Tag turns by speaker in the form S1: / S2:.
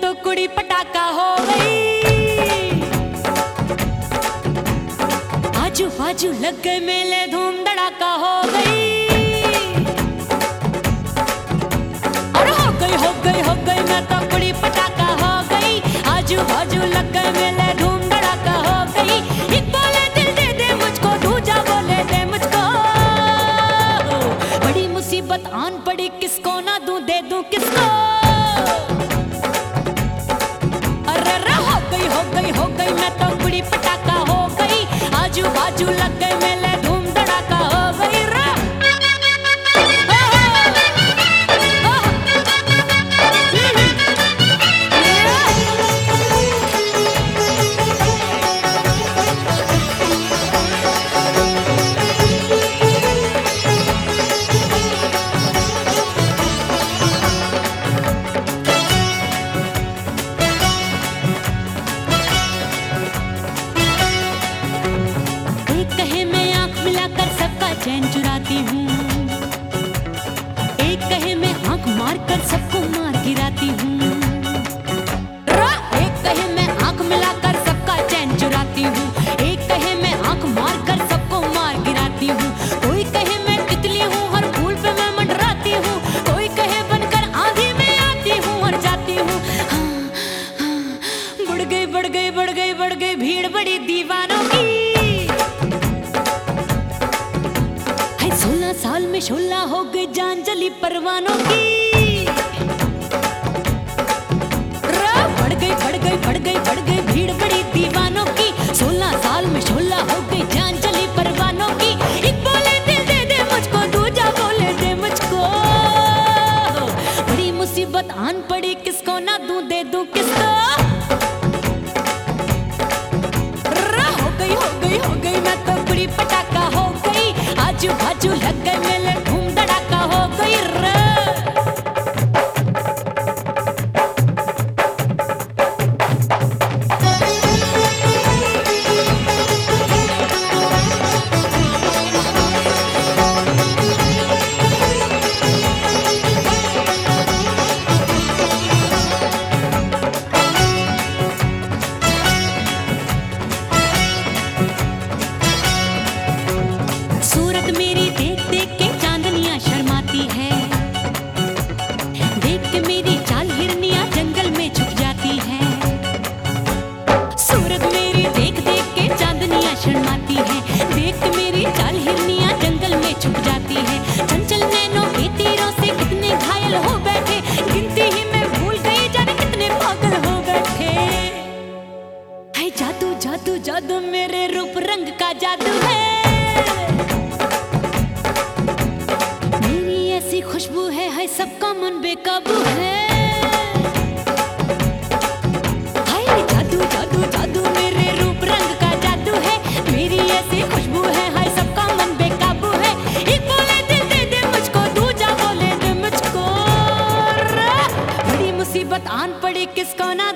S1: कुड़ी पटाखा हो गई। आजू बाजू लग गए मेले, धूम धड़ाका हो गई। हो गई हो गई हो गई, मैं तो कुड़ी पटाखा हो गई। आजू बाजू लग गए मेले, धूम धड़ाका हो गई। बोले दिल दे दे मुझको, दूजा बोले दे मुझको। बड़ी मुसीबत आन पड़ी, किसको ना दूँ, दे दूँ किसको? मैं तो कुड़ी चुराती हूँ। एक कहे मैं आँख मारकर सबको मार गिराती हूँ। एक कहे मैं आँख मिलाकर सबका चैन चुराती हूँ। एक कहे मैं आँख मारकर सबको मार गिराती हूँ। कोई कहे मैं तितली हूँ हर फूल पे मैं मंडराती हूँ। कोई कहे बनकर आंधी में आती हूँ और जाती हूँ। हाँ, हाँ, बढ़ गई बढ़ गई बढ़ गई बढ़ गई भीड़ बड़ी दीवानों की। सोलह साल में शोला हो गई जान जली परवानों की। बढ़ गई बढ़ गई बढ़ गई बढ़ गई भीड़ बड़ी दीवानों की। सोलह साल में शोला हो गई जान जली परवानों की। एक बोले दिल दे दे मुझको, दूजा बोले दे मुझको। बड़ी मुसीबत आन पड़ी, किसको ना दूँ, दे दूँ किसको? आजू जंगल में छुप जाती है। मेरी हिरनियाँ जंगल में छुप जाती है। तीरों से कितने घायल हो गिनती ही मैं भूल कितने पागल हो है जादू जादू जादू मेरे रूप रंग का जादू है। सबका मन बेकाबू है। जादू मेरे रूप रंग का जादू है। मेरी खुशबू है सबका मन बेकाबू है। दे मुझको बड़ी मुसीबत आन पड़ी किसको ना